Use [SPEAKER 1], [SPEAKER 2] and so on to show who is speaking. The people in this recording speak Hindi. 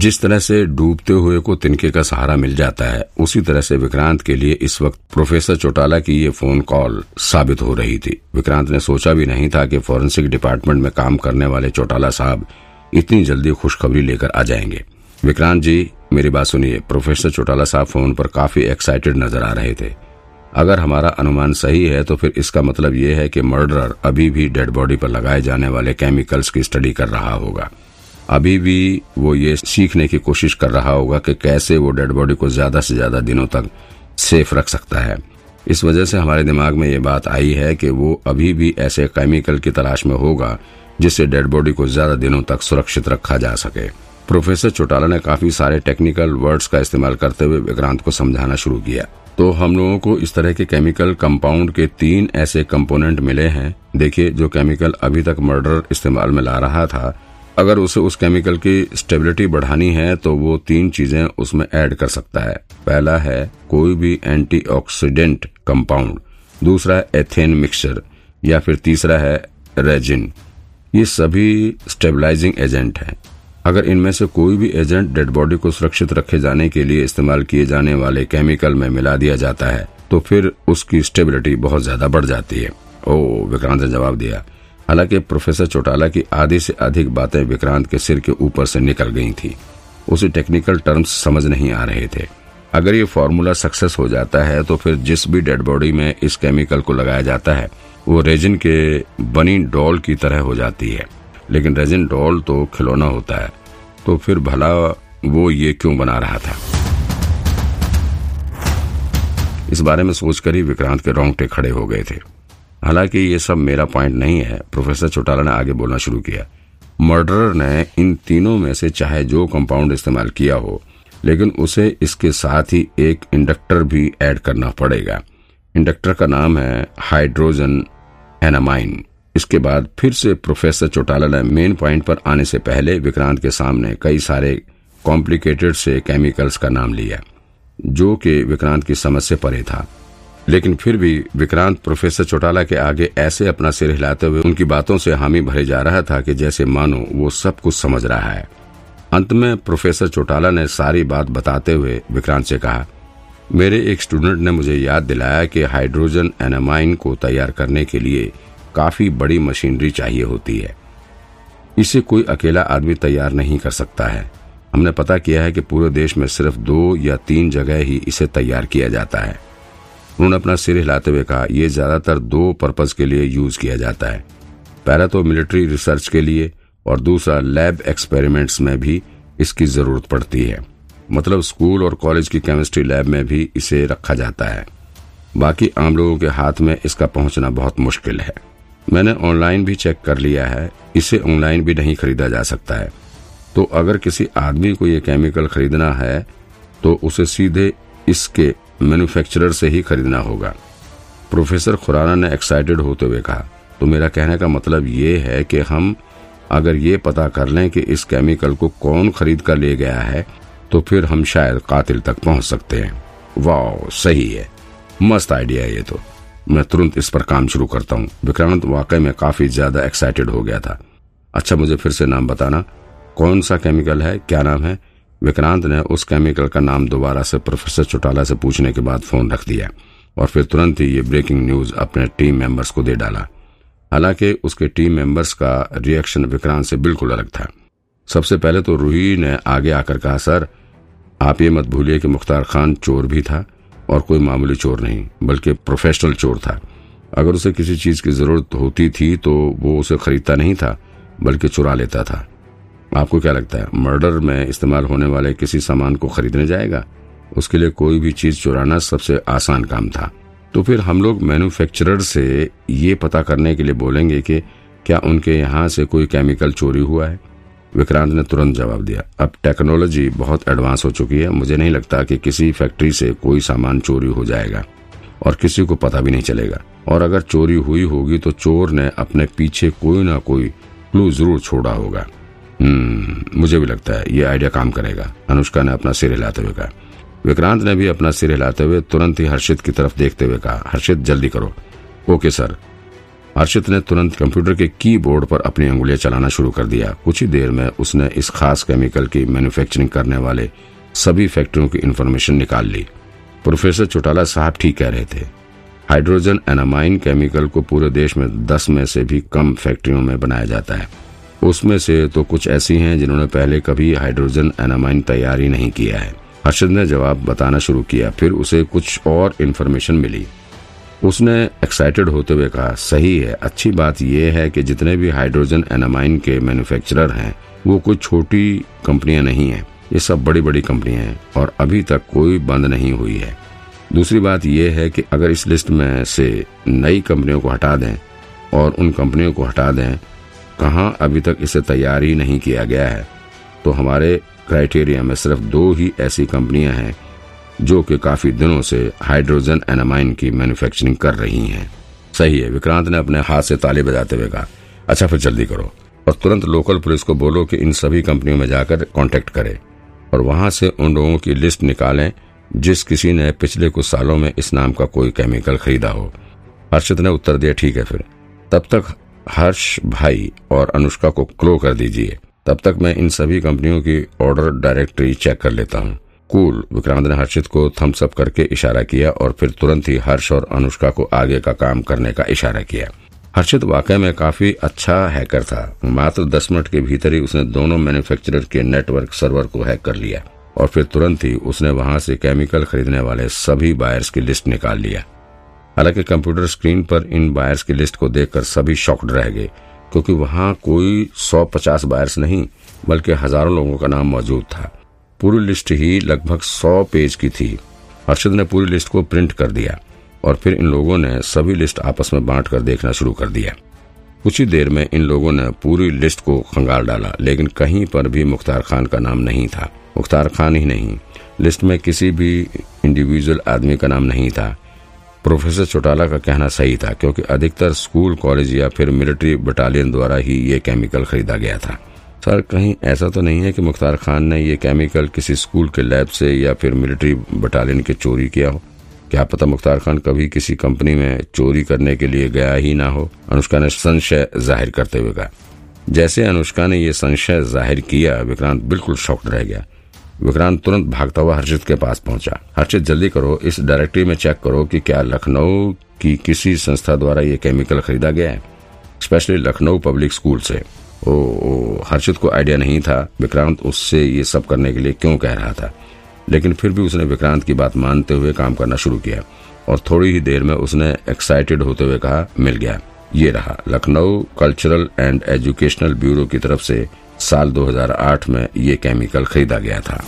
[SPEAKER 1] जिस तरह से डूबते हुए को तिनके का सहारा मिल जाता है, उसी तरह से विक्रांत के लिए इस वक्त प्रोफेसर चौटाला की ये फ़ोन कॉल साबित हो रही थी। विक्रांत ने सोचा भी नहीं था कि फॉरेंसिक डिपार्टमेंट में काम करने वाले चौटाला साहब इतनी जल्दी खुशखबरी लेकर आ जाएँगे। विक्रांत जी, मेरी बात सुनिए। प्रोफेसर चौटाला साहब फ़ोन पर काफ़ी एक्साइटेड नज़र आ रहे थे। अगर हमारा अनुमान सही है तो फिर इसका मतलब ये है कि मर्डरर अभी भी डेड बॉडी पर लगाए जाने वाले केमिकल्स की स्टडी कर रहा होगा। अभी भी वो ये सीखने की कोशिश कर रहा होगा कि कैसे वो डेड बॉडी को ज़्यादा से ज़्यादा दिनों तक सेफ़ रख सकता है। इस वजह से हमारे दिमाग में ये बात आई है कि वो अभी भी ऐसे केमिकल की तलाश में होगा, जिससे डेड बॉडी को ज़्यादा दिनों तक सुरक्षित रखा जा सके। प्रोफेसर चौटाला ने काफ़ी सारे टेक्निकल वर्ड्स का इस्तेमाल करते हुए विक्रांत को समझाना शुरू किया। तो हम लोगों को इस तरह के केमिकल कंपाउंड के तीन ऐसे कंपोनेंट मिले हैं, देखिए, जो केमिकल अभी तक मर्डर इस्तेमाल में ला रहा था। अगर उसे उस केमिकल की स्टेबिलिटी बढ़ानी है तो वो तीन चीज़ें उसमें ऐड कर सकता है। पहला है कोई भी एंटीऑक्सीडेंट कंपाउंड दूसरा एथेन मिक्सचर या फिर तीसरा है रेजिन ये सभी स्टेबलाइजिंग एजेंट हैं। अगर इनमें से कोई भी एजेंट डेड बॉडी को सुरक्षित रखे जाने के लिए इस्तेमाल किए जाने वाले केमिकल में मिला दिया जाता है तो फिर उसकी स्टेबिलिटी बहुत ज़्यादा बढ़ जाती है। ओ, विक्रांत ने जवाब दिया। हालाँकि प्रोफेसर चौटाला की आधी से अधिक बातें विक्रांत के सिर के ऊपर से निकल गई थी। उसे टेक्निकल टर्म्स समझ नहीं आ रहे थे। अगर ये फॉर्मूला सक्सेस हो जाता है तो फिर जिस भी डेड बॉडी में इस केमिकल को लगाया जाता है, वो रेजिन के बनी डॉल की तरह हो जाती है। लेकिन रेजिन डॉल तो खिलौना होता है। तो फिर भला वो ये क्यों बना रहा था? इस बारे में सोचकर ही विक्रांत के रोंगटे खड़े हो गए थे। हालाँकि ये सब मेरा पॉइंट नहीं है। प्रोफेसर चौटाला ने आगे बोलना शुरू किया। मर्डरर ने इन तीनों में से चाहे जो कंपाउंड इस्तेमाल किया हो, लेकिन उसे इसके साथ ही एक इंडक्टर भी ऐड करना पड़ेगा। इंडक्टर का नाम है हाइड्रोजन एनामाइन इसके बाद फिर से प्रोफेसर चौटाला ने मेन पॉइंट पर आने से पहले विक्रांत के सामने कई सारे कॉम्प्लिकेटेड से केमिकल्स का नाम लिया, जो कि विक्रांत की समझ से परे था। लेकिन फिर भी विक्रांत प्रोफेसर चौटाला के आगे ऐसे अपना सिर हिलाते हुए उनकी बातों से हामी भरे जा रहा था कि जैसे मानो वो सब कुछ समझ रहा है। अंत में प्रोफेसर चौटाला ने सारी बात बताते हुए विक्रांत से कहा, मेरे एक स्टूडेंट ने मुझे याद दिलाया कि हाइड्रोजन एनामाइन को तैयार करने के लिए काफ़ी बड़ी मशीनरी चाहिए होती है। इसे कोई अकेला आदमी तैयार नहीं कर सकता है। हमने पता किया है कि पूरे देश में सिर्फ़ दो या तीन जगह ही इसे तैयार किया जाता है। उन्होंने अपना सिर हिलाते हुए कहा यह ज़्यादातर दो पर्पज के लिए यूज़ किया जाता है। पहला तो मिलिट्री रिसर्च के लिए और दूसरा लैब एक्सपेरिमेंट्स में भी इसकी ज़रूरत पड़ती है। मतलब स्कूल और कॉलेज की केमिस्ट्री लैब में भी इसे रखा जाता है। बाकी आम लोगों के हाथ में इसका पहुँचना बहुत मुश्किल है। मैंने ऑनलाइन भी चेक कर लिया है, इसे ऑनलाइन भी नहीं खरीदा जा सकता है। तो अगर किसी आदमी को ये केमिकल खरीदना है तो उसे सीधे इसके मैन्युफैक्चरर से ही खरीदना होगा। प्रोफेसर खुराना ने एक्साइटेड होते हुए कहा तो मेरा कहने का मतलब ये है कि हम अगर ये पता कर लें कि इस केमिकल को कौन खरीद कर ले गया है तो फिर हम शायद कातिल तक पहुँच सकते हैं। वाह सही है। मस्त आइडिया है ये तो। मैं तुरंत इस पर काम शुरू करता हूँ। विक्रांत वाकई में काफ़ी ज़्यादा एक्साइटेड हो गया था। अच्छा मुझे फिर से नाम बताना। कौन सा केमिकल है? क्या नाम है? विक्रांत ने उस केमिकल का नाम दोबारा से प्रोफेसर चौटाला से पूछने के बाद फ़ोन रख दिया और फिर तुरंत ही ये ब्रेकिंग न्यूज़ अपने टीम मेंबर्स को दे डाला। हालाँकि उसके टीम मेंबर्स का रिएक्शन विक्रांत से बिल्कुल अलग था। सबसे पहले तो रूही ने आगे आकर कहा, सर, आप ये मत भूलिए कि मुख्तार खान चोर भी था और कोई मामूली चोर नहीं, बल्कि प्रोफेशनल चोर था। अगर उसे किसी चीज़ की ज़रूरत होती थी तो वो उसे खरीदता नहीं था, बल्कि चुरा लेता था। आपको क्या लगता है मर्डर में इस्तेमाल होने वाले किसी सामान को खरीदने जाएगा? उसके लिए कोई भी चीज़ चुराना सबसे आसान काम था। तो फिर हम लोग मैन्युफैक्चरर से ये पता करने के लिए बोलेंगे कि क्या उनके यहाँ से कोई केमिकल चोरी हुआ है? विक्रांत ने तुरंत जवाब दिया। अब टेक्नोलॉजी बहुत एडवांस हो चुकी है। मुझे नहीं लगता कि किसी फैक्ट्री से कोई सामान चोरी हो जाएगा और किसी को पता भी नहीं चलेगा। और अगर चोरी हुई होगी तो चोर ने अपने पीछे कोई ना कोई क्लू ज़रूर छोड़ा होगा। मुझे भी लगता है ये आइडिया काम करेगा। अनुष्का ने अपना सिर हिलाते हुए कहा। विक्रांत ने भी अपना सिर हिलाते हुए तुरंत ही हर्षित की तरफ़ देखते हुए कहा, हर्षित, जल्दी करो। Okay, sir. हर्षित ने तुरंत कंप्यूटर के कीबोर्ड पर अपनी उंगलियाँ चलाना शुरू कर दिया। कुछ ही देर में उसने इस खास केमिकल की मैन्युफैक्चरिंग करने वाले सभी फैक्ट्रियों की इन्फॉर्मेशन निकाल ली। प्रोफेसर चौटाला साहब ठीक कह रहे थे। हाइड्रोजन एनामाइन केमिकल को पूरे देश में दस में से भी कम फैक्ट्रियों में बनाया जाता है। उसमें से तो कुछ ऐसी हैं जिन्होंने पहले कभी हाइड्रोजन एनामाइन तैयार ही नहीं किया है। हर्षद ने जवाब बताना शुरू किया, फिर उसे कुछ और इन्फॉर्मेशन मिली। उसने एक्साइटेड होते हुए कहा, सही है, अच्छी बात यह है कि जितने भी हाइड्रोजन एनामाइन के मैन्युफैक्चरर हैं, वो कोई छोटी कंपनियाँ नहीं है। ये सब बड़ी बड़ी कंपनियाँ हैं और अभी तक कोई बंद नहीं हुई है। दूसरी बात यह है कि अगर इस लिस्ट में से नई कंपनियों को हटा दें और उन कंपनियों को हटा दें कहा अभी तक इसे तैयार ही नहीं किया गया है। तो हमारे क्राइटेरिया में सिर्फ़ दो ही ऐसी कंपनियाँ हैं, जो कि काफ़ी दिनों से हाइड्रोजन एनामाइन की मैन्युफैक्चरिंग कर रही हैं। सही है, विक्रांत ने अपने हाथ से ताली बजाते हुए कहा। अच्छा फिर जल्दी करो। और तुरंत लोकल पुलिस को बोलो कि इन सभी कंपनियों में जाकर कांटेक्ट करे और वहाँ से उन लोगों की लिस्ट निकालें, जिस किसी ने पिछले कुछ सालों में इस नाम का कोई केमिकल खरीदा हो। हर्षित ने उत्तर दिया, ठीक है फिर। तब तक हर्ष भाई और अनुष्का को क्लो कर दीजिए। तब तक मैं इन सभी कंपनियों की ऑर्डर डायरेक्टरी चेक कर लेता हूँ। कूल विक्रांत ने हर्षित को थम्स अप करके इशारा किया और फिर तुरंत ही हर्ष और अनुष्का को आगे का काम करने का इशारा किया। हर्षित वाकई में काफ़ी अच्छा हैकर था। मात्र दस मिनट के भीतर ही उसने दोनों मैन्युफैक्चरर के नेटवर्क सर्वर को हैक कर लिया और फिर तुरंत ही उसने वहाँ से केमिकल खरीदने वाले सभी बायर्स की लिस्ट निकाल लिया। हालाँकि कंप्यूटर स्क्रीन पर इन बायर्स की लिस्ट को देखकर सभी शॉक्ड रह गए, क्योंकि वहाँ कोई सौ पचास बायर्स नहीं, बल्कि हज़ारों लोगों का नाम मौजूद था। पूरी लिस्ट ही लगभग सौ पेज की थी। हर्षद ने पूरी लिस्ट को प्रिंट कर दिया, और फिर इन लोगों ने सभी लिस्ट आपस में बांट कर देखना शुरू कर दिया। कुछ ही देर में इन लोगों ने पूरी लिस्ट को खंगाल डाला, लेकिन कहीं पर भी मुख्तार खान का नाम नहीं था। मुख्तार खान ही नहीं, लिस्ट में किसी भी इंडिविजुअल आदमी का नाम नहीं था। प्रोफेसर चौटाला का कहना सही था, क्योंकि अधिकतर स्कूल, कॉलेज या फिर मिलिट्री बटालियन द्वारा ही ये केमिकल खरीदा गया था। सर, कहीं ऐसा तो नहीं है कि मुख्तार खान ने ये केमिकल किसी स्कूल के लैब से या फिर मिलिट्री बटालियन के चोरी किया हो? क्या पता मुख्तार खान कभी किसी कंपनी में चोरी करने के लिए गया ही ना हो? अनुष्का ने संशय ज़ाहिर करते हुए कहा। जैसे अनुष्का ने यह संशय ज़ाहिर किया, विक्रांत बिल्कुल शॉक्ड रह गया। विक्रांत तुरंत भागता हुआ हर्षित के पास पहुँचा। हर्षित जल्दी करो इस डायरेक्टरी में चेक करो कि क्या लखनऊ की किसी संस्था द्वारा ये केमिकल खरीदा गया है स्पेशली लखनऊ पब्लिक स्कूल से। ओ, ओ हर्षित को आइडिया नहीं था विक्रांत उससे ये सब करने के लिए क्यों कह रहा था। लेकिन फिर भी उसने विक्रांत की बात मानते हुए काम करना शुरू किया और थोड़ी ही देर में उसने एक्साइटेड होते हुए कहा मिल गया। ये रहा Lucknow cultural and educational bureau की तरफ़ से साल 2008 में ये केमिकल खरीदा गया था।